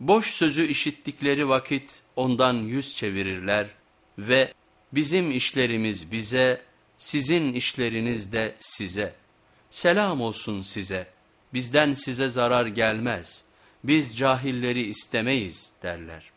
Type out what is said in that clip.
Boş sözü işittikleri vakit ondan yüz çevirirler ve bizim işlerimiz bize, sizin işleriniz de size. Selam olsun size, bizden size zarar gelmez, biz cahilleri istemeyiz derler.